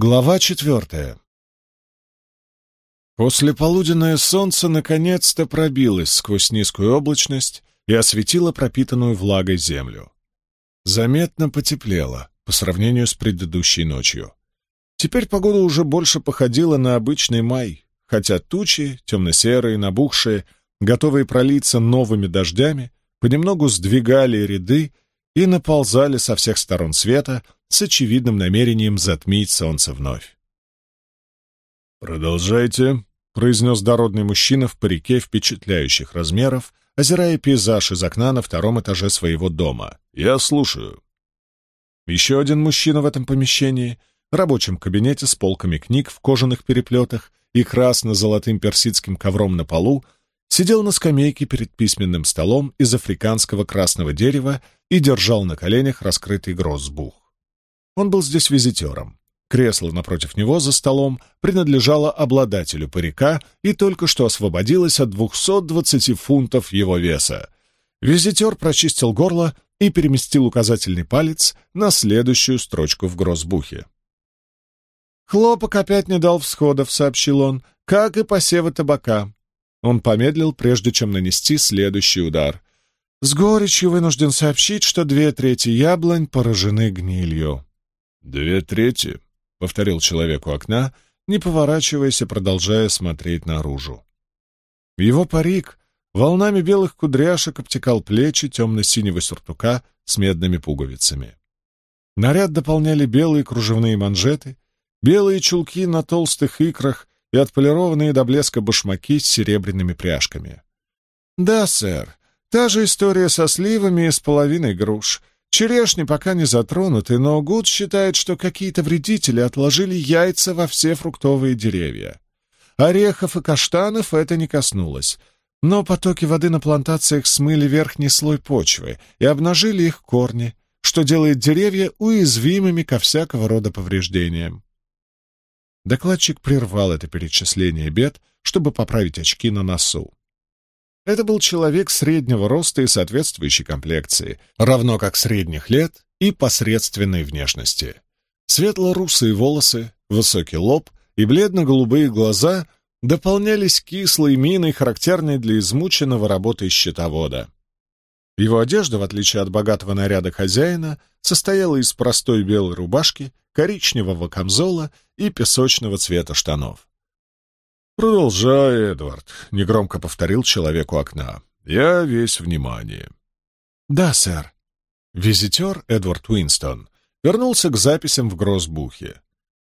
Глава четвертая. Послеполуденное солнце наконец-то пробилось сквозь низкую облачность и осветило пропитанную влагой землю. Заметно потеплело по сравнению с предыдущей ночью. Теперь погода уже больше походила на обычный май, хотя тучи, темно-серые, набухшие, готовые пролиться новыми дождями, понемногу сдвигали ряды и наползали со всех сторон света — с очевидным намерением затмить солнце вновь. «Продолжайте», — произнес дородный мужчина в парике впечатляющих размеров, озирая пейзаж из окна на втором этаже своего дома. «Я слушаю». Еще один мужчина в этом помещении, рабочем кабинете с полками книг в кожаных переплетах и красно-золотым персидским ковром на полу, сидел на скамейке перед письменным столом из африканского красного дерева и держал на коленях раскрытый гроссбух. Он был здесь визитером. Кресло напротив него за столом принадлежало обладателю парика и только что освободилось от 220 фунтов его веса. Визитер прочистил горло и переместил указательный палец на следующую строчку в гроссбухе. «Хлопок опять не дал всходов», — сообщил он, — «как и посевы табака». Он помедлил, прежде чем нанести следующий удар. «С горечью вынужден сообщить, что две трети яблонь поражены гнилью». «Две трети», — повторил человек у окна, не поворачиваясь и продолжая смотреть наружу. Его парик волнами белых кудряшек обтекал плечи темно-синего сюртука с медными пуговицами. Наряд дополняли белые кружевные манжеты, белые чулки на толстых икрах и отполированные до блеска башмаки с серебряными пряжками. «Да, сэр, та же история со сливами и с половиной груш», Черешни пока не затронуты, но Гуд считает, что какие-то вредители отложили яйца во все фруктовые деревья. Орехов и каштанов это не коснулось, но потоки воды на плантациях смыли верхний слой почвы и обнажили их корни, что делает деревья уязвимыми ко всякого рода повреждениям. Докладчик прервал это перечисление бед, чтобы поправить очки на носу. Это был человек среднего роста и соответствующей комплекции, равно как средних лет и посредственной внешности. Светло-русые волосы, высокий лоб и бледно-голубые глаза дополнялись кислой миной, характерной для измученного работой счетовода. Его одежда, в отличие от богатого наряда хозяина, состояла из простой белой рубашки, коричневого камзола и песочного цвета штанов. «Продолжай, Эдвард», — негромко повторил человек у окна. «Я весь внимание». «Да, сэр». Визитер Эдвард Уинстон вернулся к записям в гроссбухе.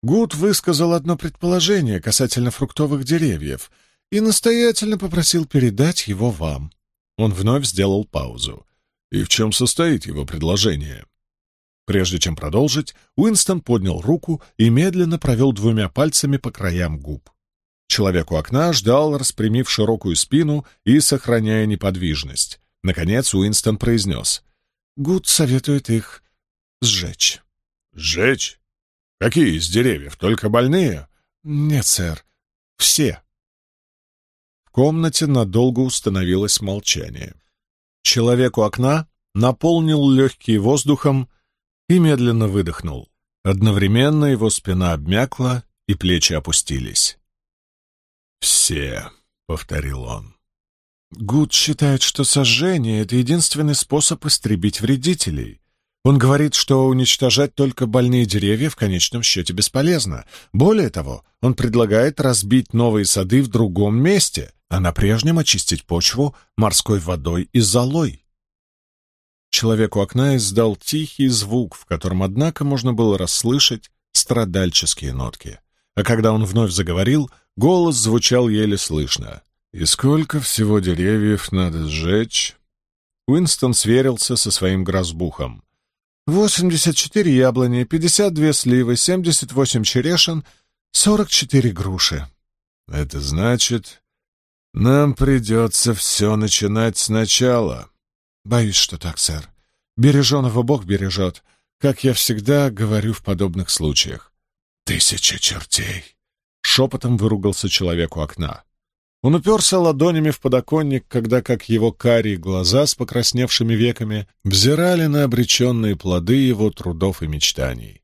Гуд высказал одно предположение касательно фруктовых деревьев и настоятельно попросил передать его вам. Он вновь сделал паузу. «И в чем состоит его предложение?» Прежде чем продолжить, Уинстон поднял руку и медленно провел двумя пальцами по краям губ. Человек у окна ждал, распрямив широкую спину и сохраняя неподвижность. Наконец Уинстон произнес. «Гуд советует их сжечь». «Сжечь? Какие из деревьев? Только больные?» «Нет, сэр. Все». В комнате надолго установилось молчание. Человек у окна наполнил легкие воздухом и медленно выдохнул. Одновременно его спина обмякла и плечи опустились. «Все», — повторил он. Гуд считает, что сожжение — это единственный способ истребить вредителей. Он говорит, что уничтожать только больные деревья в конечном счете бесполезно. Более того, он предлагает разбить новые сады в другом месте, а на прежнем очистить почву морской водой и золой. Человек у окна издал тихий звук, в котором, однако, можно было расслышать страдальческие нотки. А когда он вновь заговорил, Голос звучал еле слышно. «И сколько всего деревьев надо сжечь?» Уинстон сверился со своим грозбухом. «Восемьдесят четыре яблони, пятьдесят две сливы, семьдесят восемь черешин, сорок четыре груши». «Это значит, нам придется все начинать сначала». «Боюсь, что так, сэр. Береженого Бог бережет, как я всегда говорю в подобных случаях». «Тысяча чертей!» Шепотом выругался человек у окна. Он уперся ладонями в подоконник, когда как его карие глаза с покрасневшими веками взирали на обреченные плоды его трудов и мечтаний.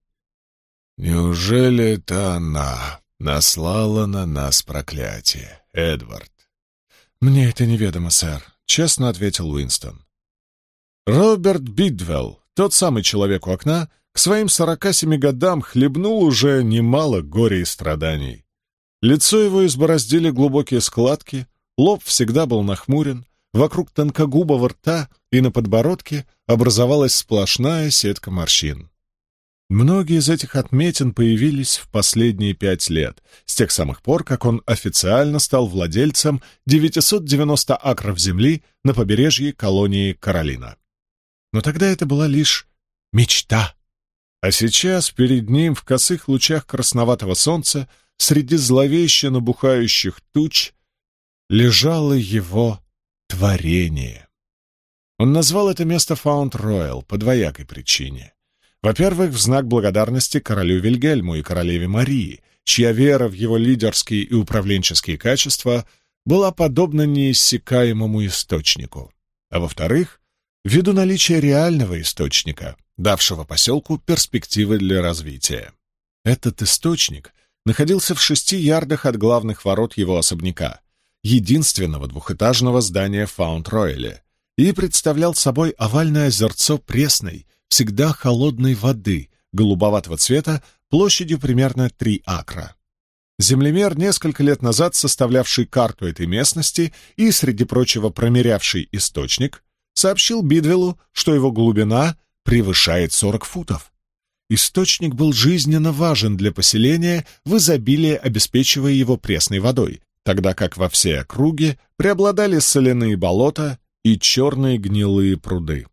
Неужели это она наслала на нас проклятие, Эдвард? Мне это неведомо, сэр, честно ответил Уинстон. Роберт Бидвелл, тот самый человек у окна, к своим сорока семи годам хлебнул уже немало горя и страданий. Лицо его избороздили глубокие складки, лоб всегда был нахмурен, вокруг тонкогубого рта и на подбородке образовалась сплошная сетка морщин. Многие из этих отметин появились в последние пять лет, с тех самых пор, как он официально стал владельцем 990 акров земли на побережье колонии Каролина. Но тогда это была лишь мечта. А сейчас перед ним в косых лучах красноватого солнца, среди зловеще набухающих туч, лежало его творение. Он назвал это место Фаунд-Роyal по двоякой причине. Во-первых, в знак благодарности королю Вильгельму и королеве Марии, чья вера в его лидерские и управленческие качества была подобна неиссякаемому источнику. А во-вторых, ввиду наличия реального источника, давшего поселку перспективы для развития. Этот источник находился в шести ярдах от главных ворот его особняка, единственного двухэтажного здания Фаунд-Ройле, и представлял собой овальное озерцо пресной, всегда холодной воды, голубоватого цвета, площадью примерно 3 акра. Землемер, несколько лет назад составлявший карту этой местности и, среди прочего, промерявший источник, сообщил Бидвеллу, что его глубина превышает 40 футов. Источник был жизненно важен для поселения, в изобилии обеспечивая его пресной водой, тогда как во всей округе преобладали соляные болота и черные гнилые пруды.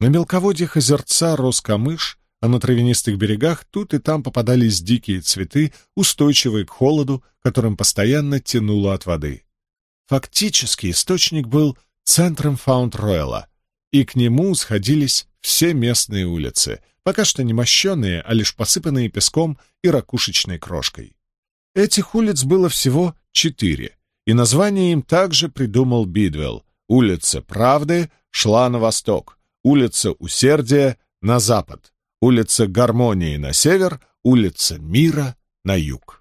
На мелководьях озерца рос камыш, а на травянистых берегах тут и там попадались дикие цветы, устойчивые к холоду, которым постоянно тянуло от воды. Фактически источник был центром Фаунд-Ройла, и к нему сходились все местные улицы, пока что не мощенные, а лишь посыпанные песком и ракушечной крошкой. Этих улиц было всего четыре, и название им также придумал Бидвелл. Улица Правды шла на восток, улица Усердия на запад, улица Гармонии на север, улица Мира на юг.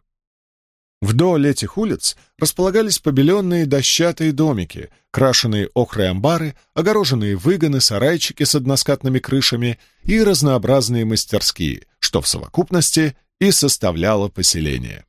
Вдоль этих улиц располагались побеленные дощатые домики, крашеные охрой амбары, огороженные выгоны, сарайчики с односкатными крышами и разнообразные мастерские, что в совокупности и составляло поселение.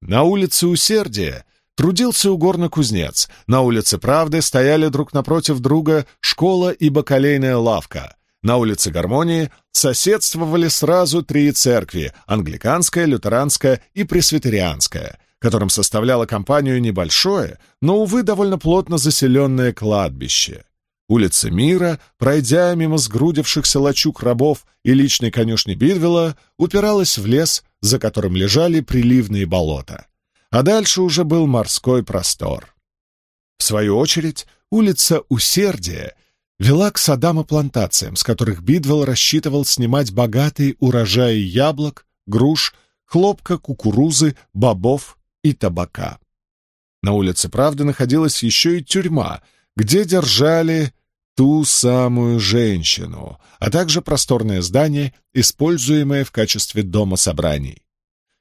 На улице Усердия Трудился угорно кузнец. На улице Правды стояли друг напротив друга школа и бакалейная лавка. На улице Гармонии соседствовали сразу три церкви — англиканская, лютеранская и пресвитерианская, которым составляло компанию небольшое, но, увы, довольно плотно заселенное кладбище. Улица Мира, пройдя мимо сгрудившихся лачуг рабов и личной конюшни Бидвелла, упиралась в лес, за которым лежали приливные болота а дальше уже был морской простор. В свою очередь, улица Усердия вела к садам и плантациям, с которых Бидвелл рассчитывал снимать богатые урожаи яблок, груш, хлопка, кукурузы, бобов и табака. На улице Правды находилась еще и тюрьма, где держали ту самую женщину, а также просторное здание, используемое в качестве дома собраний.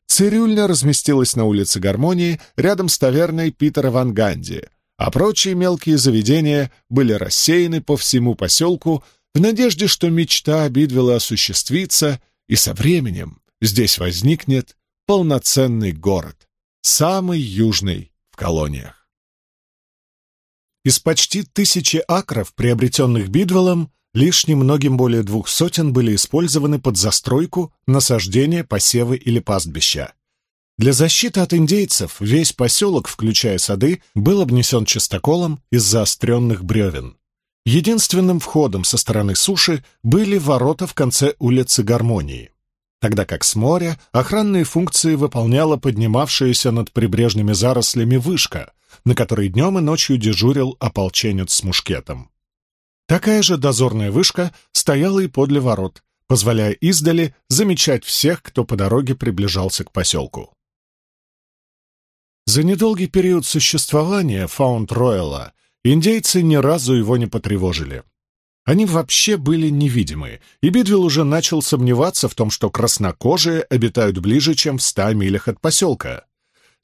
Цирюльня разместилась на улице Гармонии рядом с таверной Питера Ван Ганди, а прочие мелкие заведения были рассеяны по всему поселку в надежде, что мечта Бидвелла осуществится, и со временем здесь возникнет полноценный город, самый южный в колониях. Из почти тысячи акров, приобретенных Бидвеллом, Лишь немногим более двух сотен были использованы под застройку, насаждение, посевы или пастбища. Для защиты от индейцев весь поселок, включая сады, был обнесен частоколом из заостренных бревен. Единственным входом со стороны суши были ворота в конце улицы Гармонии, тогда как с моря охранные функции выполняла поднимавшаяся над прибрежными зарослями вышка, на которой днем и ночью дежурил ополченец с мушкетом. Такая же дозорная вышка стояла и подле ворот, позволяя издали замечать всех, кто по дороге приближался к поселку. За недолгий период существования Фаунд-Ройла индейцы ни разу его не потревожили. Они вообще были невидимы, и Бидвилл уже начал сомневаться в том, что краснокожие обитают ближе, чем в ста милях от поселка.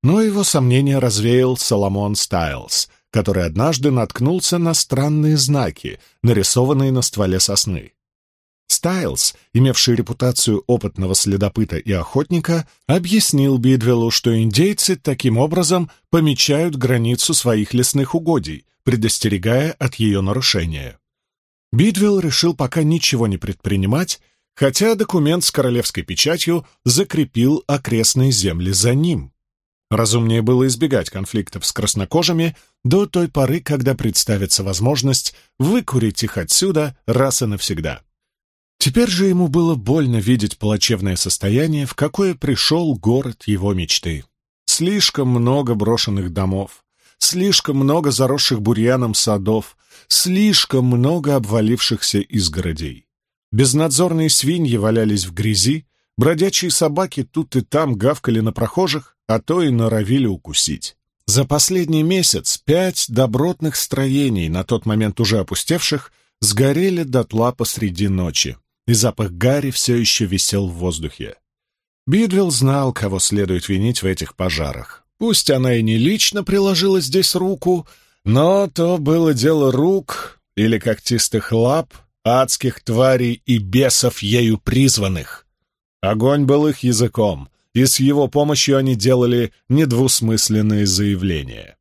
Но его сомнения развеял Соломон Стайлз, который однажды наткнулся на странные знаки, нарисованные на стволе сосны. Стайлз, имевший репутацию опытного следопыта и охотника, объяснил Бидвеллу, что индейцы таким образом помечают границу своих лесных угодий, предостерегая от ее нарушения. Бидвелл решил пока ничего не предпринимать, хотя документ с королевской печатью закрепил окрестные земли за ним. Разумнее было избегать конфликтов с краснокожими до той поры, когда представится возможность выкурить их отсюда раз и навсегда. Теперь же ему было больно видеть плачевное состояние, в какое пришел город его мечты. Слишком много брошенных домов, слишком много заросших бурьяном садов, слишком много обвалившихся изгородей. Безнадзорные свиньи валялись в грязи, бродячие собаки тут и там гавкали на прохожих, а то и норовили укусить. За последний месяц пять добротных строений, на тот момент уже опустевших, сгорели дотла посреди ночи и запах гари все еще висел в воздухе. Бидвилл знал, кого следует винить в этих пожарах. Пусть она и не лично приложила здесь руку, но то было дело рук или когтистых лап, адских тварей и бесов ею призванных. Огонь был их языком, и с его помощью они делали недвусмысленные заявления.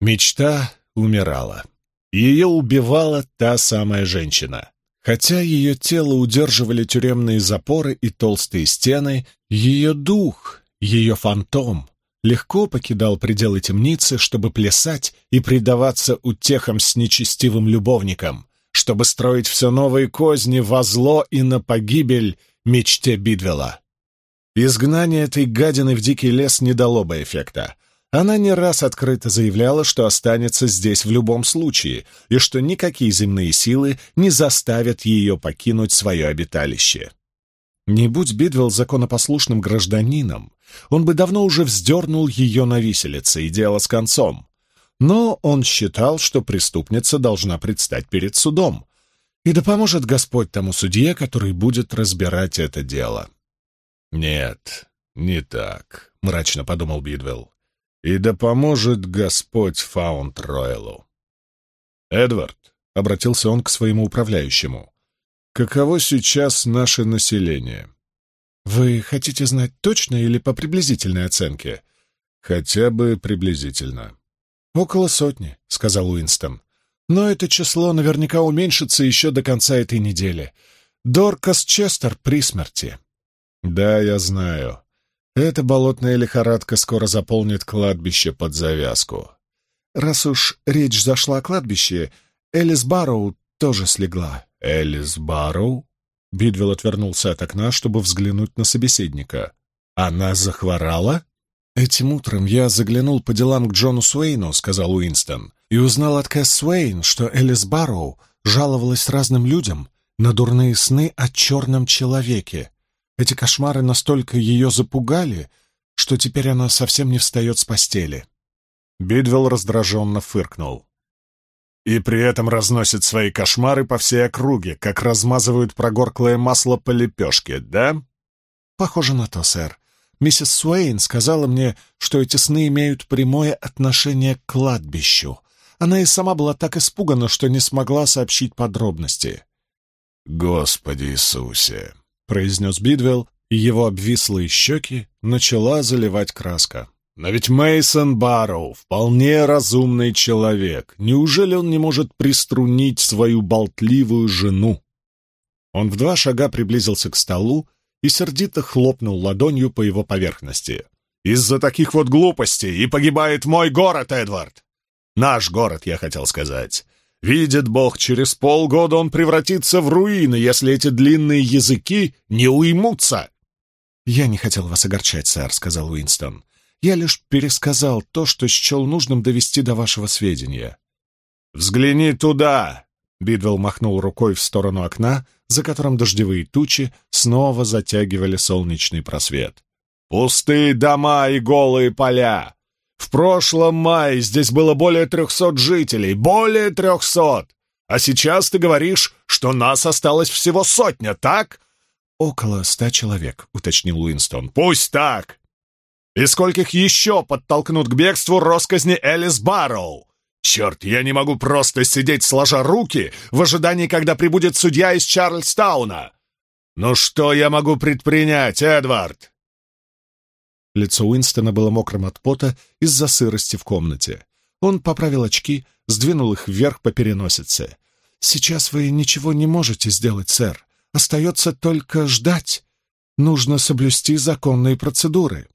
Мечта умирала. Ее убивала та самая женщина. Хотя ее тело удерживали тюремные запоры и толстые стены, ее дух, ее фантом, легко покидал пределы темницы, чтобы плясать и предаваться утехам с нечестивым любовником, чтобы строить все новые козни во зло и на погибель мечте Бидвелла. Изгнание этой гадины в дикий лес не дало бы эффекта, она не раз открыто заявляла, что останется здесь в любом случае, и что никакие земные силы не заставят ее покинуть свое обиталище. Не будь Бидвелл законопослушным гражданином, он бы давно уже вздернул ее на виселице, и дело с концом. Но он считал, что преступница должна предстать перед судом, и да поможет Господь тому судье, который будет разбирать это дело. «Нет, не так», — мрачно подумал Бидвелл. И да поможет Господь Фаунд Ройлу. «Эдвард», — обратился он к своему управляющему, — «каково сейчас наше население?» «Вы хотите знать точно или по приблизительной оценке?» «Хотя бы приблизительно». «Около сотни», — сказал Уинстон. «Но это число наверняка уменьшится еще до конца этой недели. Доркас Честер при смерти». «Да, я знаю. Эта болотная лихорадка скоро заполнит кладбище под завязку. Раз уж речь зашла о кладбище, Элис Барроу тоже слегла. Элис Барроу? Бидвелл отвернулся от окна, чтобы взглянуть на собеседника. Она захворала? Этим утром я заглянул по делам к Джону Суэйну, сказал Уинстон, и узнал от Кэс Суэйн, что Элис Барроу жаловалась разным людям на дурные сны о черном человеке, эти кошмары настолько ее запугали, что теперь она совсем не встает с постели. Бидвелл раздраженно фыркнул. И при этом разносит свои кошмары по всей округе, как размазывают прогорклое масло по лепешке, да? Похоже на то, сэр. Миссис Суэйн сказала мне, что эти сны имеют прямое отношение к кладбищу. Она и сама была так испугана, что не смогла сообщить подробности. «Господи Иисусе!» Произнес Бидвелл, и его обвислые щеки начала заливать краска. Но ведь Мейсон Барроу вполне разумный человек. Неужели он не может приструнить свою болтливую жену? Он в два шага приблизился к столу и сердито хлопнул ладонью по его поверхности. «Из-за таких вот глупостей и погибает мой город, Эдвард! Наш город, я хотел сказать. Видит Бог, через полгода он превратится в руины, если эти длинные языки не уймутся. «Я не хотел вас огорчать, сэр», — сказал Уинстон. «Я лишь пересказал то, что счел нужным довести до вашего сведения». «Взгляни туда!» — Бидвелл махнул рукой в сторону окна, за которым дождевые тучи снова затягивали солнечный просвет. «Пустые дома и голые поля! В прошлом мае здесь было более трехсот жителей. Более трехсот! А сейчас ты говоришь, что нас осталось всего сотня, так?» «Около ста человек», — уточнил Уинстон. «Пусть так! И скольких еще подтолкнут к бегству росказни Элис Барроу? Черт, я не могу просто сидеть сложа руки в ожидании, когда прибудет судья из Чарльстауна. Ну что я могу предпринять, Эдвард?» Лицо Уинстона было мокрым от пота из-за сырости в комнате. Он поправил очки, сдвинул их вверх по переносице. «Сейчас вы ничего не можете сделать, сэр. Остается только ждать. Нужно соблюсти законные процедуры».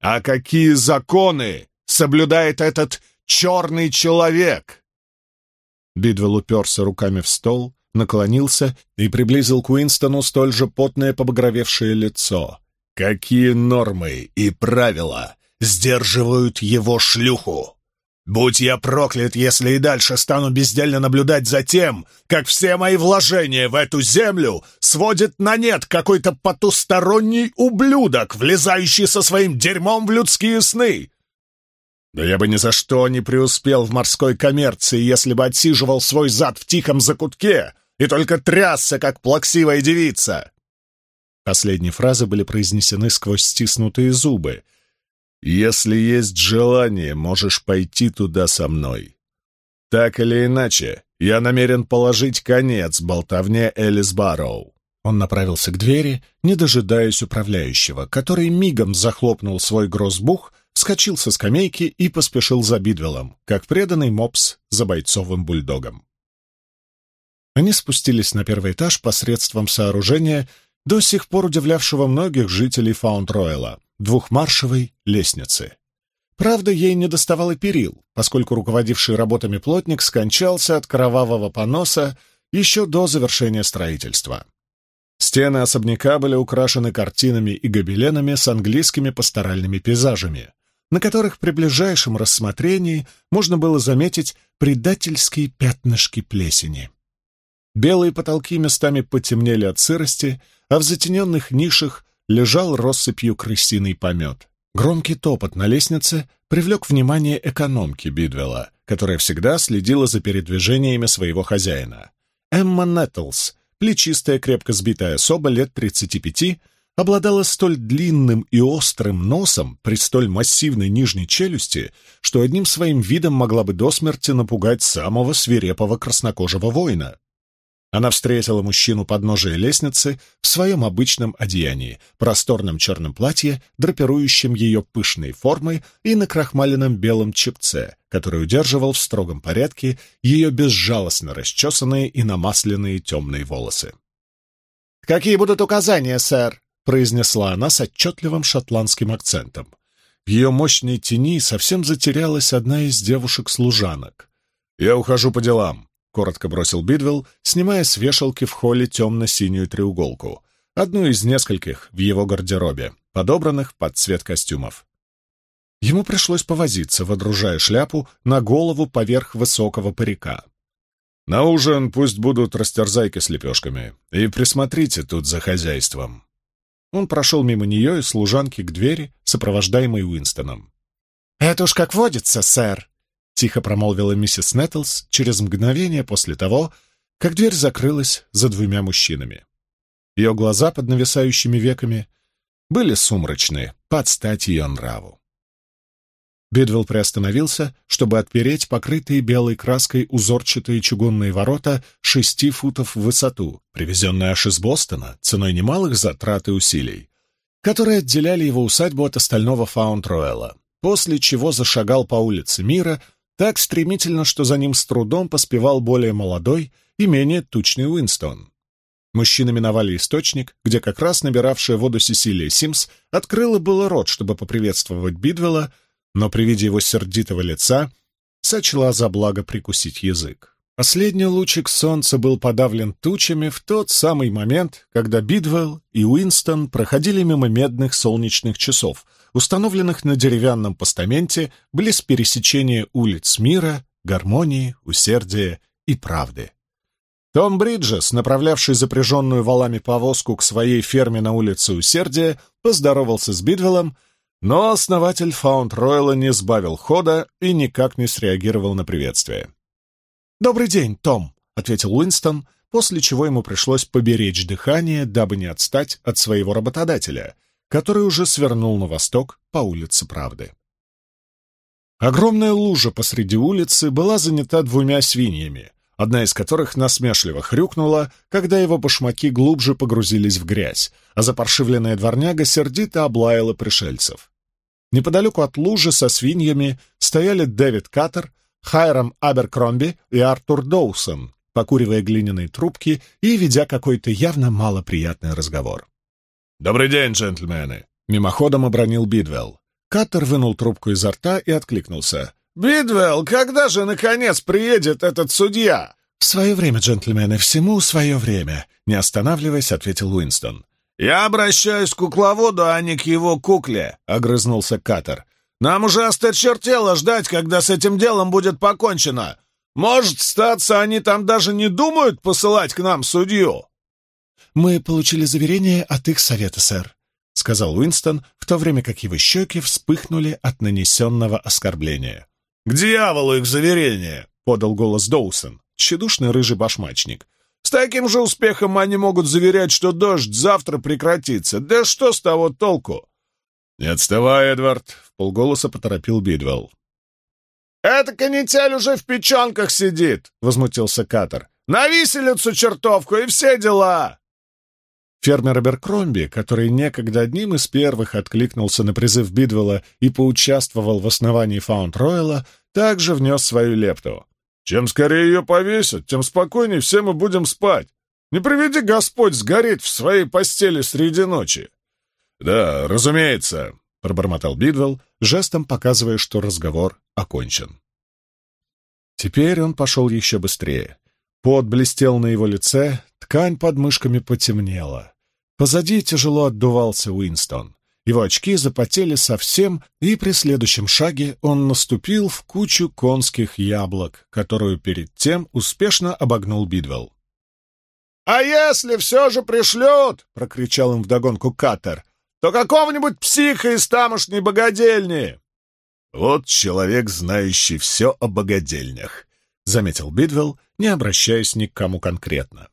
«А какие законы соблюдает этот черный человек!» Бидвелл уперся руками в стол, наклонился и приблизил к Уинстону столь же потное побагровевшее лицо. «Какие нормы и правила сдерживают его шлюху? Будь я проклят, если и дальше стану бездельно наблюдать за тем, как все мои вложения в эту землю сводит на нет какой-то потусторонний ублюдок, влезающий со своим дерьмом в людские сны. Да я бы ни за что не преуспел в морской коммерции, если бы отсиживал свой зад в тихом закутке и только трясся, как плаксивая девица. Последние фразы были произнесены сквозь стиснутые зубы. «Если есть желание, можешь пойти туда со мной. Так или иначе, я намерен положить конец болтовне Элис Барроу». Он направился к двери, не дожидаясь управляющего, который мигом захлопнул свой грозбух вскочил со скамейки и поспешил за Бидвеллом, как преданный мопс за бойцовым бульдогом. Они спустились на первый этаж посредством сооружения, до сих пор удивлявшего многих жителей Фаунд-Ройла, двухмаршевой лестницы. Правда, ей не доставало перил, поскольку руководивший работами плотник скончался от кровавого поноса еще до завершения строительства. Стены особняка были украшены картинами и гобеленами с английскими пасторальными пейзажами, на которых при ближайшем рассмотрении можно было заметить предательские пятнышки плесени. Белые потолки местами потемнели от сырости, а в затененных нишах лежал россыпью крысиный помет. Громкий топот на лестнице привлек внимание экономки Бидвелла, которая всегда следила за передвижениями своего хозяина. Эмма Неттлс, плечистая, крепко сбитая особа лет 35, обладала столь длинным и острым носом при столь массивной нижней челюсти, что одним своим видом могла бы до смерти напугать самого свирепого краснокожего воина. Она встретила мужчину под ножей лестницы в своем обычном одеянии, просторном черном платье, драпирующем ее пышной формой и на крахмаленном белом чепце, который удерживал в строгом порядке ее безжалостно расчесанные и намасленные темные волосы. «Какие будут указания, сэр?» — произнесла она с отчетливым шотландским акцентом. В ее мощной тени совсем затерялась одна из девушек-служанок. «Я ухожу по делам», — коротко бросил Бидвелл, снимая с вешалки в холле темно-синюю треуголку, одну из нескольких в его гардеробе, подобранных под цвет костюмов. Ему пришлось повозиться, водружая шляпу на голову поверх высокого парика. «На ужин пусть будут растерзайки с лепешками, и присмотрите тут за хозяйством». Он прошел мимо нее и служанки к двери, сопровождаемой Уинстоном. «Это уж как водится, сэр!» — тихо промолвила миссис Неттлс через мгновение после того, как дверь закрылась за двумя мужчинами. Ее глаза под нависающими веками были сумрачные, под стать ее нраву. Бидвелл приостановился, чтобы отпереть покрытые белой краской узорчатые чугунные ворота шести футов в высоту, привезенные аж из Бостона ценой немалых затрат и усилий, которые отделяли его усадьбу от остального Фаунд-Роэла, после чего зашагал по улице Мира так стремительно, что за ним с трудом поспевал более молодой и менее тучный Уинстон. Мужчины миновали источник, где как раз набиравшая воду Сесилия Симс открыла было рот, чтобы поприветствовать Бидвелла, но при виде его сердитого лица сочла за благо прикусить язык. Последний лучик солнца был подавлен тучами в тот самый момент, когда Бидвелл и Уинстон проходили мимо медных солнечных часов, установленных на деревянном постаменте близ пересечения улиц мира, гармонии, усердия и правды. Том Бриджес, направлявший запряженную валами повозку к своей ферме на улице Усердия, поздоровался с Бидвеллом, но основатель Фаунд Ройла не сбавил хода и никак не среагировал на приветствие. «Добрый день, Том!» — ответил Уинстон, после чего ему пришлось поберечь дыхание, дабы не отстать от своего работодателя, который уже свернул на восток по улице Правды. Огромная лужа посреди улицы была занята двумя свиньями, одна из которых насмешливо хрюкнула, когда его башмаки глубже погрузились в грязь, а запаршивленная дворняга сердито облаяла пришельцев. Неподалеку от лужи со свиньями стояли Дэвид Каттер, Хайрам Аберкромби и Артур Доусон, покуривая глиняные трубки и ведя какой-то явно малоприятный разговор. «Добрый день, джентльмены!» — мимоходом обронил Бидвелл. Каттер вынул трубку изо рта и откликнулся. «Бидвелл, когда же, наконец, приедет этот судья?» «В свое время, джентльмены, всему свое время», — не останавливаясь, ответил Уинстон. «Я обращаюсь к кукловоду, а не к его кукле», — огрызнулся Катер. «Нам уже осточертело ждать, когда с этим делом будет покончено. Может, статься, они там даже не думают посылать к нам судью?» «Мы получили заверение от их совета, сэр», — сказал Уинстон, в то время как его щеки вспыхнули от нанесенного оскорбления. «К дьяволу их заверение!» — подал голос Доусон, тщедушный рыжий башмачник. «С таким же успехом они могут заверять, что дождь завтра прекратится. Да что с того толку?» «Не отставай, Эдвард!» — в полголоса поторопил Бидвелл. «Эта канитель уже в печенках сидит!» — возмутился Катер. «На виселицу чертовку и все дела!» Фермер Аберкромби, который некогда одним из первых откликнулся на призыв Бидвелла и поучаствовал в основании Фаунд-Ройла, также внес свою лепту. «Чем скорее ее повесят, тем спокойнее все мы будем спать. Не приведи Господь сгореть в своей постели среди ночи!» «Да, разумеется», — пробормотал Бидвелл, жестом показывая, что разговор окончен. Теперь он пошел еще быстрее. Пот блестел на его лице, ткань под мышками потемнела. Позади тяжело отдувался Уинстон. Его очки запотели совсем, и при следующем шаге он наступил в кучу конских яблок, которую перед тем успешно обогнул Бидвелл. «А если все же пришлют?» — прокричал им вдогонку Каттер. «То какого-нибудь психа из тамошней богадельни!» «Вот человек, знающий все о богадельнях», — заметил Бидвелл, не обращаясь ни к кому конкретно.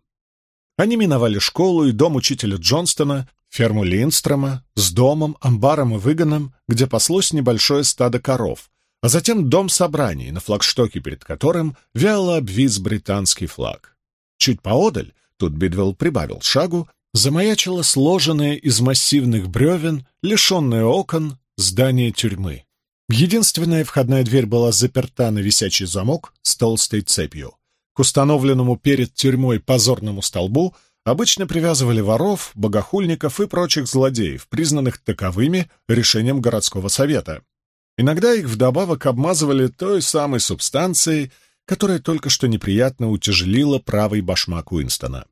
Они миновали школу и дом учителя Джонстона, ферму Линдстрома, с домом, амбаром и выгоном, где паслось небольшое стадо коров, а затем дом собраний, на флагштоке перед которым вяло обвис британский флаг. Чуть поодаль, тут Бидвелл прибавил шагу, замаячило сложенное из массивных бревен, лишенное окон, здание тюрьмы. Единственная входная дверь была заперта на висячий замок с толстой цепью. К установленному перед тюрьмой позорному столбу обычно привязывали воров, богохульников и прочих злодеев, признанных таковыми решением городского совета. Иногда их вдобавок обмазывали той самой субстанцией, которая только что неприятно утяжелила правый башмак Уинстона.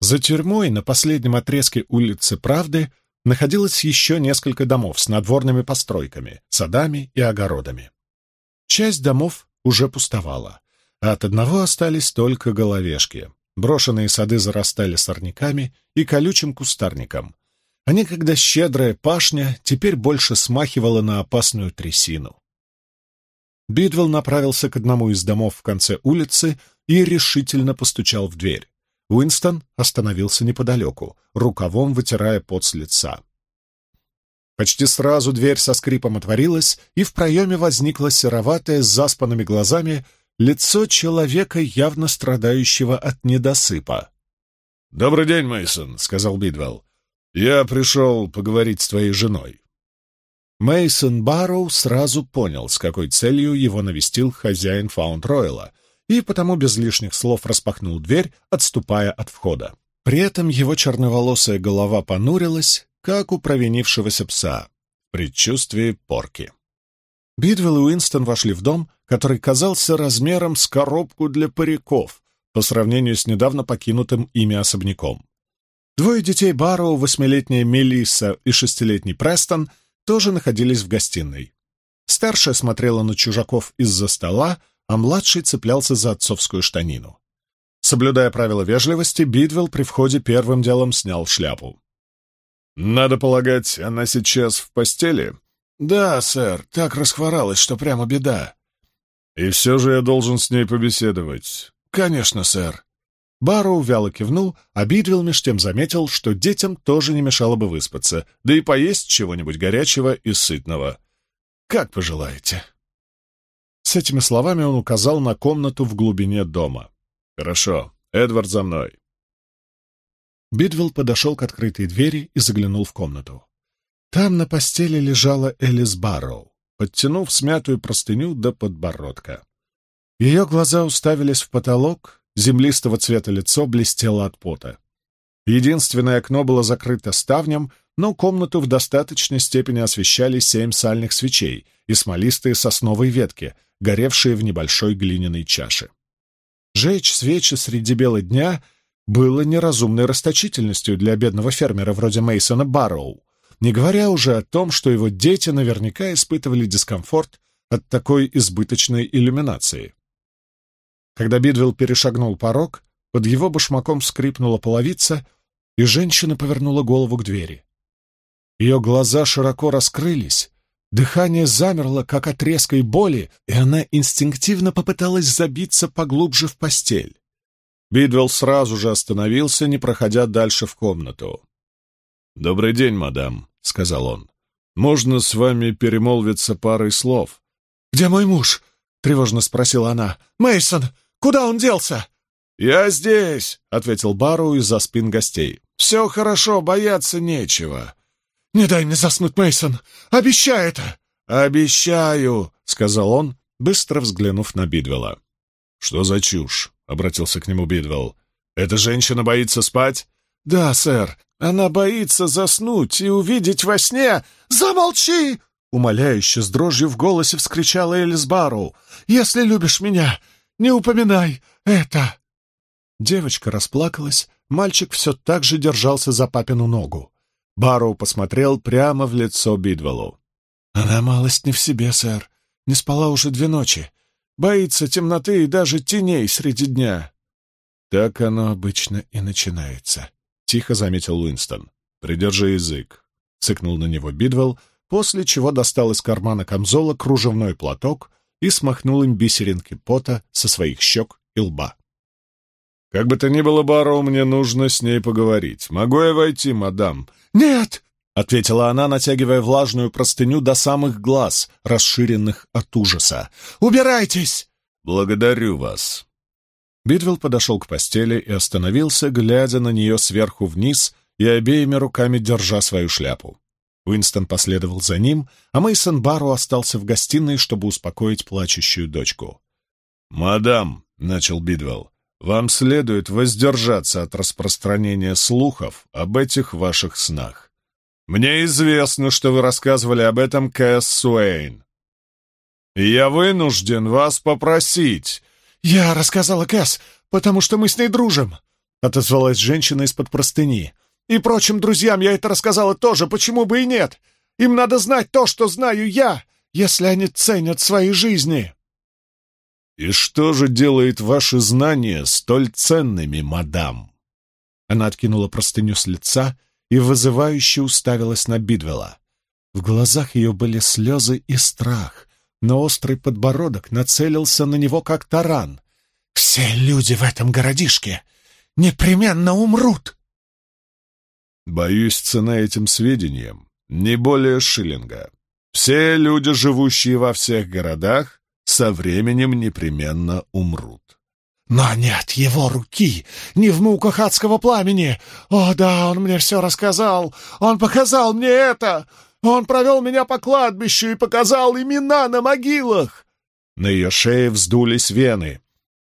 За тюрьмой на последнем отрезке улицы Правды находилось еще несколько домов с надворными постройками, садами и огородами. Часть домов уже пустовала а от одного остались только головешки. Брошенные сады зарастали сорняками и колючим кустарником, а некогда щедрая пашня теперь больше смахивала на опасную трясину. Бидвелл направился к одному из домов в конце улицы и решительно постучал в дверь. Уинстон остановился неподалеку, рукавом вытирая пот с лица. Почти сразу дверь со скрипом отворилась, и в проеме возникла сероватая с заспанными глазами лицо человека, явно страдающего от недосыпа. «Добрый день, Мейсон, сказал Бидвелл. «Я пришел поговорить с твоей женой». Мейсон Барроу сразу понял, с какой целью его навестил хозяин Фаунд-Ройла, и потому без лишних слов распахнул дверь, отступая от входа. При этом его черноволосая голова понурилась, как у провинившегося пса, в предчувствии порки. Бидвелл и Уинстон вошли в дом, который казался размером с коробку для париков по сравнению с недавно покинутым ими особняком. Двое детей Барроу, восьмилетняя Мелисса и шестилетний Престон, тоже находились в гостиной. Старшая смотрела на чужаков из-за стола, а младший цеплялся за отцовскую штанину. Соблюдая правила вежливости, Бидвелл при входе первым делом снял шляпу. «Надо полагать, она сейчас в постели?» «Да, сэр, так расхворалась, что прямо беда. И все же я должен с ней побеседовать. конечно, сэр». Барроу вяло кивнул, а Бидвилл меж тем заметил, что детям тоже не мешало бы выспаться, да и поесть чего-нибудь горячего и сытного. «Как пожелаете». С этими словами он указал на комнату в глубине дома. «Хорошо. Эдвард за мной». Бидвилл подошел к открытой двери и заглянул в комнату. Там на постели лежала Элис Барроу, подтянув смятую простыню до подбородка. Ее глаза уставились в потолок, землистого цвета лицо блестело от пота. Единственное окно было закрыто ставнем, но комнату в достаточной степени освещали семь сальных свечей и смолистые сосновые ветки, горевшие в небольшой глиняной чаше. Жечь свечи среди бела дня было неразумной расточительностью для бедного фермера вроде Мейсона Барроу, не говоря уже о том, что его дети наверняка испытывали дискомфорт от такой избыточной иллюминации. Когда Бидвелл перешагнул порог, под его башмаком скрипнула половица, и женщина повернула голову к двери. Ее глаза широко раскрылись, дыхание замерло, как от резкой боли, и она инстинктивно попыталась забиться поглубже в постель. Бидвелл сразу же остановился, не проходя дальше в комнату. «Добрый день, мадам», — сказал он. «Можно с вами перемолвиться парой слов?» «Где мой муж?» — тревожно спросила она. Мейсон, куда он делся?» «Я здесь», — ответил Бару из-за спин гостей. «Все хорошо, бояться нечего». «Не дай мне заснуть, Мейсон. Обещай это!» «Обещаю», — сказал он, быстро взглянув на Бидвелла. «Что за чушь?» — обратился к нему Бидвелл. «Эта женщина боится спать?» «Да, сэр. Она боится заснуть и увидеть во сне...» «Замолчи!» — умоляюще с дрожью в голосе вскричала Элис Барроу. «Если любишь меня, не упоминай это!» Девочка расплакалась, мальчик все так же держался за папину ногу. Барроу посмотрел прямо в лицо Бидвеллу. «Она малость не в себе, сэр. Не спала уже две ночи. Боится темноты и даже теней среди дня. Так оно обычно и начинается, — тихо заметил Уинстон. Придержи язык, — цыкнул на него Бидвелл, после чего достал из кармана камзола кружевной платок и смахнул им бисеринки пота со своих щек и лба. «Как бы то ни было, Барроу, мне нужно с ней поговорить. Могу я войти, мадам?» «Нет!» — ответила она, натягивая влажную простыню до самых глаз, расширенных от ужаса. «Убирайтесь!» «Благодарю вас!» Бидвелл подошел к постели и остановился, глядя на нее сверху вниз и обеими руками держа свою шляпу. Уинстон последовал за ним, а Мейсон Бару остался в гостиной, чтобы успокоить плачущую дочку. «Мадам», — начал Бидвелл, — «вам следует воздержаться от распространения слухов об этих ваших снах. Мне известно, что вы рассказывали об этом Кэс Суэйн. Я вынужден вас попросить. Я рассказала Кэс, потому что мы с ней дружим, отозвалась женщина из-под простыни. И прочим друзьям я это рассказала тоже, почему бы и нет? Им надо знать то, что знаю я, если они ценят свои жизни. И что же делает ваши знания столь ценными, мадам? Она откинула простыню с лица и вызывающе уставилась на Бидвелла. В глазах ее были слезы и страх, но острый подбородок нацелился на него как таран. «Все люди в этом городишке непременно умрут!» «Боюсь, цена этим сведениям не более шиллинга. Все люди, живущие во всех городах, со временем непременно умрут. Но нет его руки, не в муках адского пламени. О, да, он мне все рассказал. Он показал мне это. Он провел меня по кладбищу и показал имена на могилах. На ее шее вздулись вены.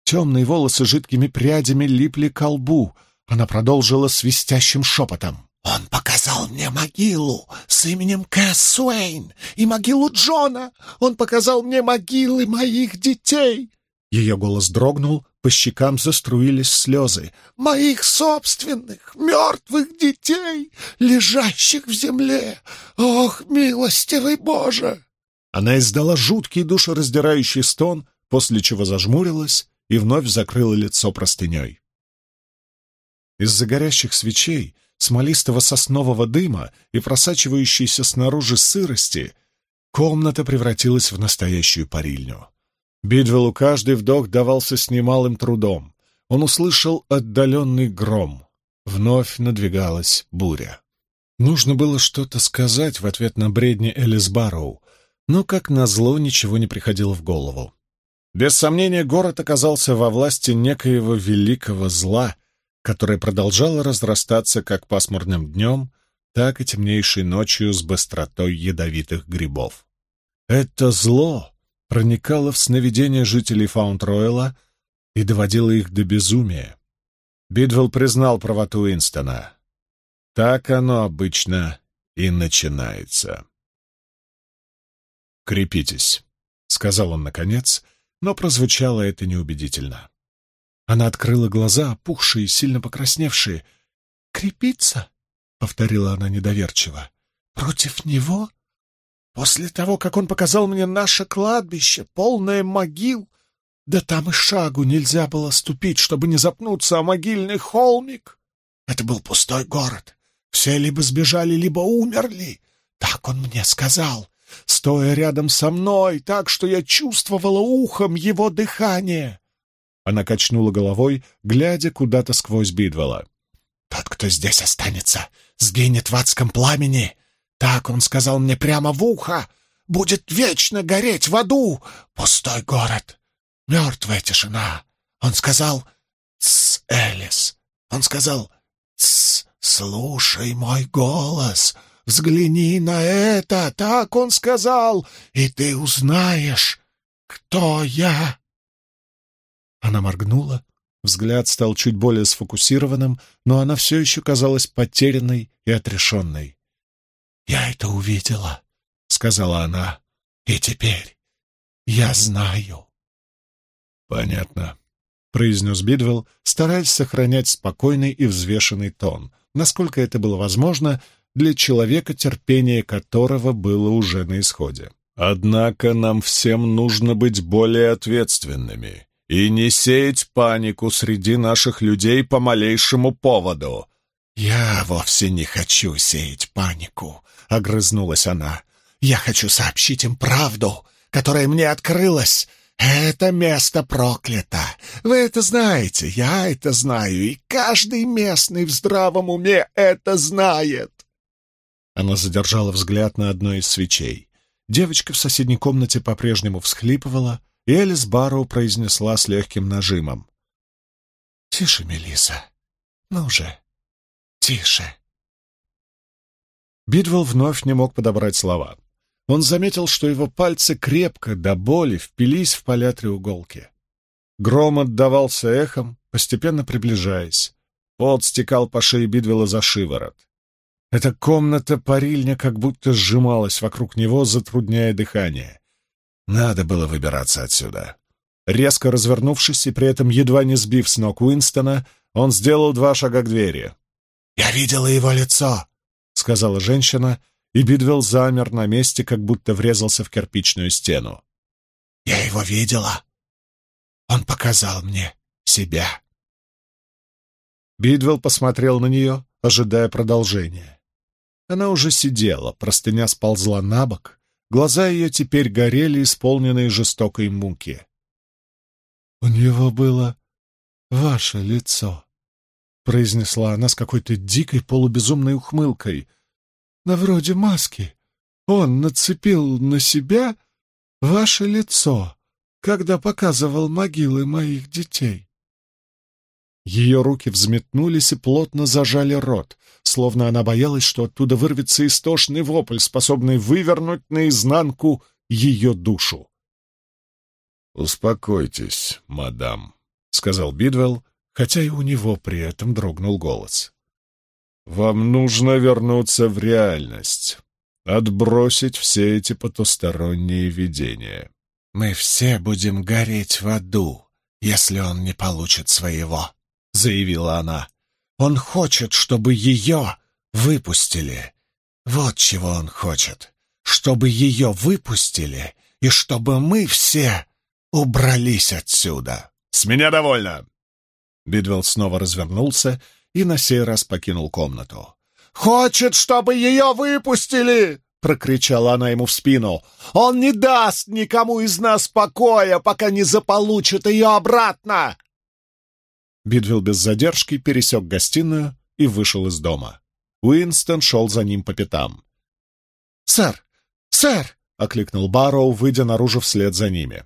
Темные волосы жидкими прядями липли к лбу. Она продолжила свистящим шепотом. «Он показал мне могилу с именем Кэс Суэйн и могилу Джона. Он показал мне могилы моих детей». Ее голос дрогнул, по щекам заструились слезы. «Моих собственных, мертвых детей, лежащих в земле! Ох, милостивый Боже!» Она издала жуткий душераздирающий стон, после чего зажмурилась и вновь закрыла лицо простыней. Из-за горящих свечей, смолистого соснового дыма и просачивающейся снаружи сырости комната превратилась в настоящую парильню. Бидвеллу каждый вдох давался с немалым трудом. он услышал отдаленный гром. Вновь надвигалась буря. Нужно было что-то сказать в ответ на бредни Элис Барроу, но, как назло, ничего не приходило в голову. Без сомнения, город оказался во власти некоего великого зла, которое продолжало разрастаться как пасмурным днем, так и темнейшей ночью с быстротой ядовитых грибов. Это зло проникало в сновидения жителей Фаунд-Ройла и доводило их до безумия. Бидвелл признал правоту Уинстона. Так оно обычно и начинается. «Крепитесь», — сказал он наконец, но прозвучало это неубедительно. Она открыла глаза, опухшие, сильно покрасневшие. «Крепиться?» — повторила она недоверчиво. «Против него? После того, как он показал мне наше кладбище, полное могил, да там и шагу нельзя было ступить, чтобы не запнуться о могильный холмик. Это был пустой город. Все либо сбежали, либо умерли. Так он мне сказал, стоя рядом со мной, так что я чувствовала ухом его дыхание. Она качнула головой, глядя куда-то сквозь Бидвелла. «Тот, кто здесь останется, сгинет в адском пламени. Так он сказал мне прямо в ухо. Будет вечно гореть в аду. Пустой город. Мертвая тишина. Он сказал «Тсс, Элис». Он сказал «Тсс, слушай мой голос». Взгляни на это, так он сказал, и ты узнаешь, кто я. Она моргнула, взгляд стал чуть более сфокусированным, но она все еще казалась потерянной и отрешенной. «Я это увидела», — сказала она, — «и теперь я знаю». «Понятно», — произнес Бидвелл, стараясь сохранять спокойный и взвешенный тон, насколько это было возможно для человека, терпение которого было уже на исходе. «Однако нам всем нужно быть более ответственными и не сеять панику среди наших людей по малейшему поводу». «Я вовсе не хочу сеять панику», — огрызнулась она. «Я хочу сообщить им правду, которая мне открылась, это место проклято. Вы это знаете, я это знаю, и каждый местный в здравом уме это знает. Она задержала взгляд на одной из свечей. Девочка в соседней комнате по-прежнему всхлипывала, и Элис Барроу произнесла с легким нажимом. «Тише, Мелиса. Ну же, тише». Бидвелл вновь не мог подобрать слова он заметил, что его пальцы крепко до боли впились в поля треуголки. Гром отдавался эхом, постепенно приближаясь. Пот стекал по шее Бидвелла за шиворот. Эта комната-парильня как будто сжималась вокруг него, затрудняя дыхание. Надо было выбираться отсюда. Резко развернувшись и при этом едва не сбив с ног Уинстона, он сделал два шага к двери. «Я видела его лицо», — сказала женщина, — и Бидвелл замер на месте, как будто врезался в кирпичную стену. «Я его видела. Он показал мне себя». Бидвелл посмотрел на нее, ожидая продолжения. Она уже сидела, простыня сползла на бок, глаза ее теперь горели, исполненные жестокой муки. «У него было ваше лицо», — произнесла она с какой-то дикой полубезумной ухмылкой — на вроде маски. Он нацепил на себя ваше лицо, когда показывал могилы моих детей. Ее руки взметнулись и плотно зажали рот, словно она боялась, что оттуда вырвется истошный вопль, способный вывернуть наизнанку ее душу. «Успокойтесь, мадам», — сказал Бидвелл, хотя и у него при этом дрогнул голос. Вам нужно вернуться в реальность, отбросить все эти потусторонние видения. Мы все будем гореть в аду, если он не получит своего, — заявила она. Он хочет, чтобы ее выпустили. Вот чего он хочет. Чтобы ее выпустили, и чтобы мы все убрались отсюда. «С меня довольно!» Бидвелл снова развернулся и на сей раз покинул комнату. «Хочет, чтобы ее выпустили!» — прокричала она ему в спину. «Он не даст никому из нас покоя, пока не заполучит ее обратно!» Бидвилл без задержки пересек гостиную и вышел из дома. Уинстон шел за ним по пятам. «Сэр! Сэр!» — окликнул Барроу, выйдя наружу вслед за ними.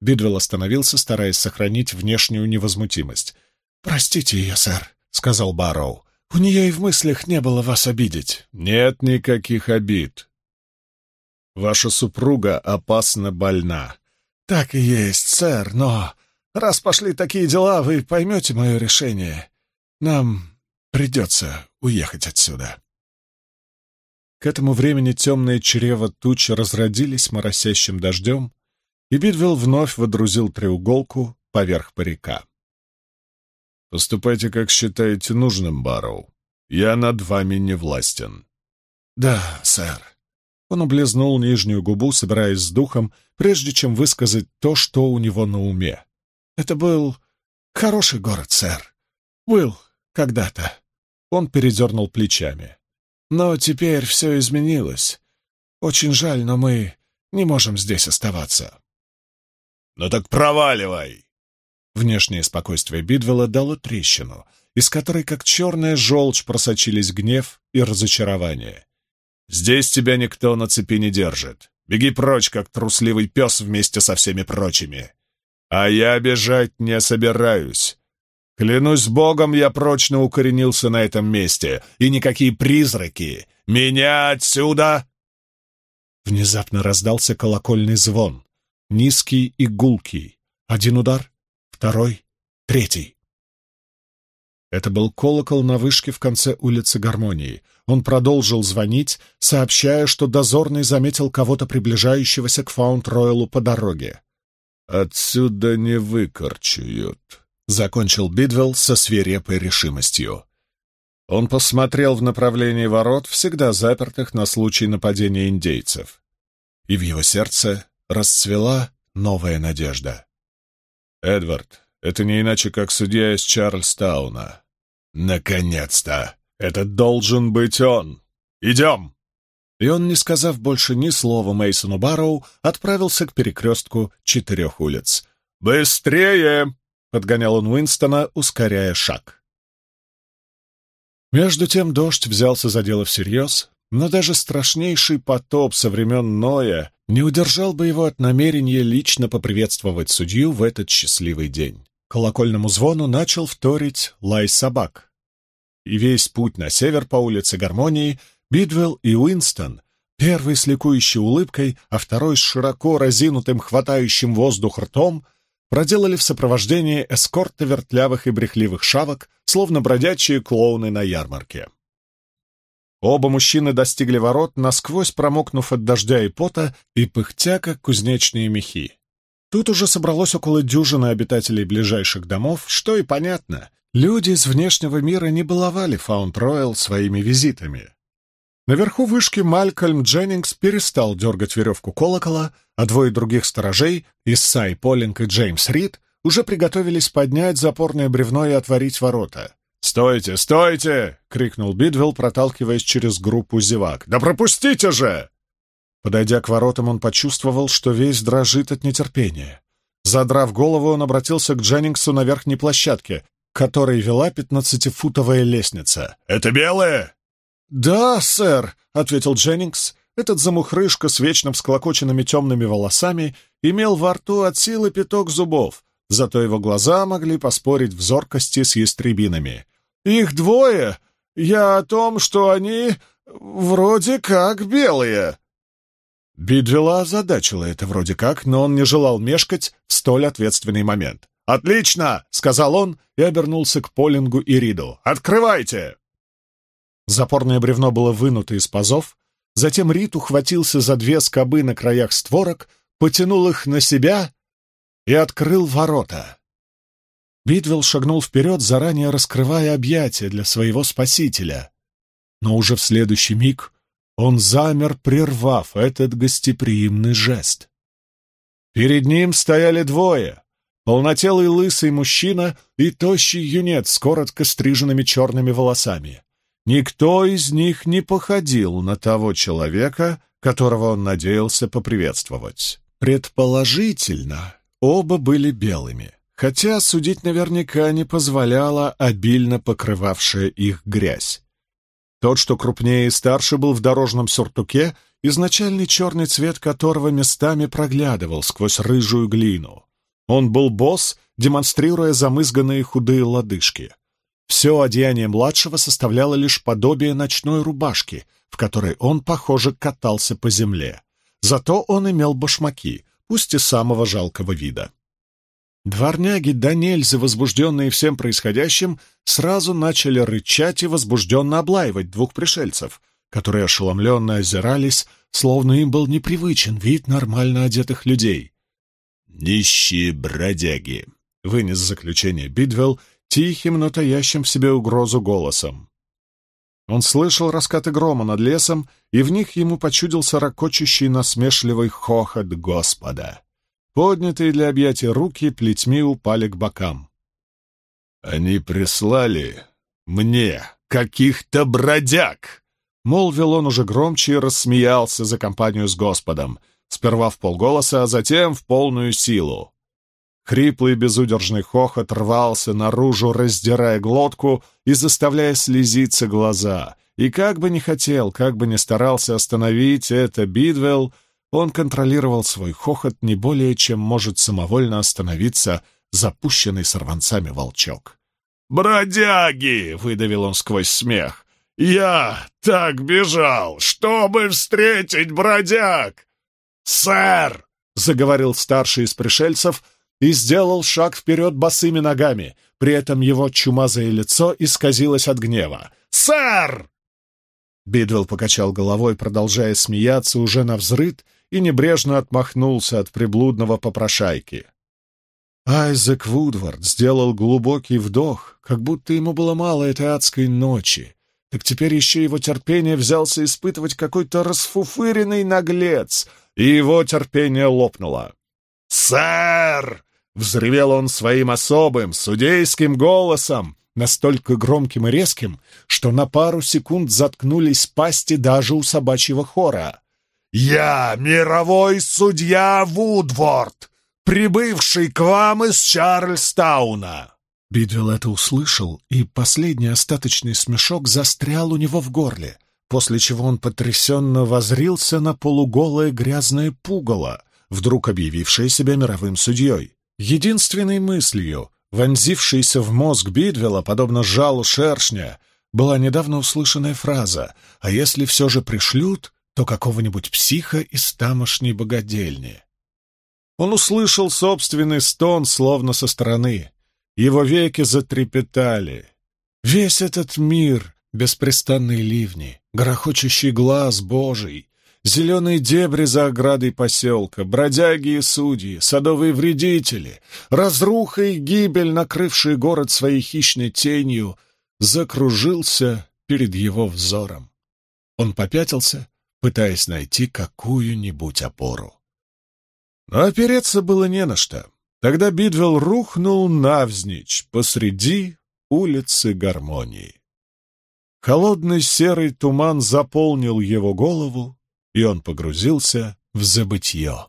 Бидвелл остановился, стараясь сохранить внешнюю невозмутимость. «Простите ее, сэр», — сказал Барроу. «У нее и в мыслях не было вас обидеть». «Нет никаких обид. Ваша супруга опасно больна». «Так и есть, сэр, но раз пошли такие дела, вы поймете мое решение. Нам придется уехать отсюда». К этому времени темные чрева туч разродились моросящим дождем, и Бидвелл вновь водрузил треуголку поверх парика. «Поступайте, как считаете нужным, Барроу. Я над вами не властен». «Да, сэр». Он облизнул нижнюю губу, собираясь с духом, прежде чем высказать то, что у него на уме. «Это был хороший город, сэр. Был когда-то». Он передернул плечами. «Но теперь все изменилось. Очень жаль, но мы не можем здесь оставаться». «Ну так проваливай!» Внешнее спокойствие Бидвелла дало трещину, из которой, как черная желчь, просочились гнев и разочарование. «Здесь тебя никто на цепи не держит. Беги прочь, как трусливый пес вместе со всеми прочими. А я бежать не собираюсь. Клянусь богом, я прочно укоренился на этом месте, и никакие призраки меня отсюда...» Внезапно раздался колокольный звон, низкий и гулкий. Один удар, второй, третий. Это был колокол на вышке в конце улицы Гармонии. Он продолжил звонить, сообщая, что дозорный заметил кого-то приближающегося к Фаунд-Ройлу по дороге. «Отсюда не выкорчуют», — закончил Бидвелл со свирепой решимостью. Он посмотрел в направлении ворот, всегда запертых на случай нападения индейцев. И в его сердце расцвела новая надежда. «Эдвард, это не иначе, как судья из Чарльстауна». «Наконец-то! Это должен быть он! Идем!» И он, не сказав больше ни слова Мейсону Барроу, отправился к перекрестку четырех улиц. «Быстрее!» — подгонял он Уинстона, ускоряя шаг. Между тем дождь взялся за дело всерьез, но даже страшнейший потоп со времен Ноя не удержал бы его от намерения лично поприветствовать судью в этот счастливый день. Колокольному звону начал вторить лай собак. И весь путь на север по улице Гармонии Бидвелл и Уинстон, первый с ликующей улыбкой, а второй с широко разинутым, хватающим воздух ртом, проделали в сопровождении эскорта вертлявых и брехливых шавок, словно бродячие клоуны на ярмарке. Оба мужчины достигли ворот, насквозь промокнув от дождя и пота и пыхтя, как кузнечные мехи. Тут уже собралось около дюжины обитателей ближайших домов, что и понятно. Люди из внешнего мира не баловали Фаунд-Ройл своими визитами. Наверху вышки Малькольм Дженнингс перестал дергать веревку колокола, а двое других сторожей, Исай Поллинг и Джеймс Рид, уже приготовились поднять запорное бревно и отворить ворота. «Стойте, стойте!» — крикнул Бидвелл, проталкиваясь через группу зевак. «Да пропустите же!» Подойдя к воротам, он почувствовал, что весь дрожит от нетерпения. Задрав голову, он обратился к Дженнингсу на верхней площадке, которой вела пятнадцатифутовая лестница. «Это белые?» «Да, сэр», — ответил Дженнингс. Этот замухрышка с вечно всклокоченными темными волосами имел во рту от силы пяток зубов, зато его глаза могли поспорить в зоркости с ястребинами. Их двое. Я о том, что они вроде как белые». Бидвелла озадачила это вроде как, но он не желал мешкать в столь ответственный момент. «Отлично!» — сказал он и обернулся к Полингу и Риду. «Открывайте!» Запорное бревно было вынуто из пазов, затем Рид ухватился за две скобы на краях створок, потянул их на себя и открыл ворота. Битвелл шагнул вперед, заранее раскрывая объятия для своего спасителя. Но уже в следующий миг он замер, прервав этот гостеприимный жест. Перед ним стояли двое — полнотелый лысый мужчина и тощий юнец с коротко стриженными черными волосами. Никто из них не походил на того человека, которого он надеялся поприветствовать. Предположительно, оба были белыми — хотя судить наверняка не позволяла обильно покрывавшая их грязь. Тот, что крупнее и старше, был в дорожном сюртуке, изначальный черный цвет которого местами проглядывал сквозь рыжую глину. Он был босс, демонстрируя замызганные худые лодыжки. Все одеяние младшего составляло лишь подобие ночной рубашки, в которой он, похоже, катался по земле. Зато он имел башмаки, пусть и самого жалкого вида. Дворняги, нельзя возбужденные всем происходящим, сразу начали рычать и возбужденно облаивать двух пришельцев, которые ошеломленно озирались, словно им был непривычен вид нормально одетых людей. «Нищие бродяги», — вынес заключение Бидвелл тихим, но таящим в себе угрозу голосом. Он слышал раскаты грома над лесом, и в них ему почудился ракочущий насмешливый хохот Господа. Поднятые для объятия руки плетьми упали к бокам. «Они прислали мне каких-то бродяг!» Молвил он уже громче и рассмеялся за компанию с Господом, сперва в полголоса, а затем в полную силу. Хриплый безудержный хохот рвался наружу, раздирая глотку и заставляя слезиться глаза. И как бы ни хотел, как бы ни старался остановить это Бидвелл, он контролировал свой хохот не более, чем может самовольно остановиться запущенный сорванцами волчок. «Бродяги!» — выдавил он сквозь смех. «Я так бежал, чтобы встретить бродяг!» «Сэр!» — заговорил старший из пришельцев — и сделал шаг вперед босыми ногами. При этом его чумазое лицо исказилось от гнева. «Сэр!» Бидвелл покачал головой, продолжая смеяться уже на взрыд, и небрежно отмахнулся от приблудного попрошайки. Айзек Вудвард сделал глубокий вдох, как будто ему было мало этой адской ночи. Так теперь еще его терпение взялся испытывать какой-то расфуфыренный наглец, и его терпение лопнуло. «Сэр!» Взревел он своим особым, судейским голосом, настолько громким и резким, что на пару секунд заткнулись пасти даже у собачьего хора. «Я мировой судья Вудворд, прибывший к вам из Чарльстауна!» Бидвелл это услышал, и последний остаточный смешок застрял у него в горле, после чего он потрясенно возрился на полуголое грязное пугало, вдруг объявившее себя мировым судьей. Единственной мыслью, вонзившейся в мозг Бидвелла, подобно жалу шершня, была недавно услышанная фраза «А если все же пришлют, то какого-нибудь психа из тамошней богадельни». Он услышал собственный стон, словно со стороны. Его веки затрепетали. Весь этот мир, беспрестанные ливни, грохочущий глаз Божий, зеленые дебри за оградой поселка, бродяги и судьи, садовые вредители, разруха и гибель, накрывшие город своей хищной тенью, закружился перед его взором. Он попятился, пытаясь найти какую-нибудь опору. Но опереться было не на что. Тогда Бидвелл рухнул навзничь посреди улицы гармонии. Холодный серый туман заполнил его голову, и он погрузился в забытье.